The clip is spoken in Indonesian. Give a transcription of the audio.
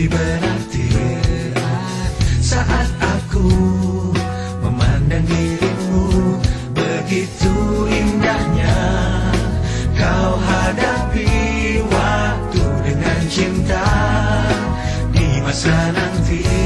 lebih berarti saat aku memandang dirimu begitu indahnya kau hadapi waktu dengan cinta di masa nanti.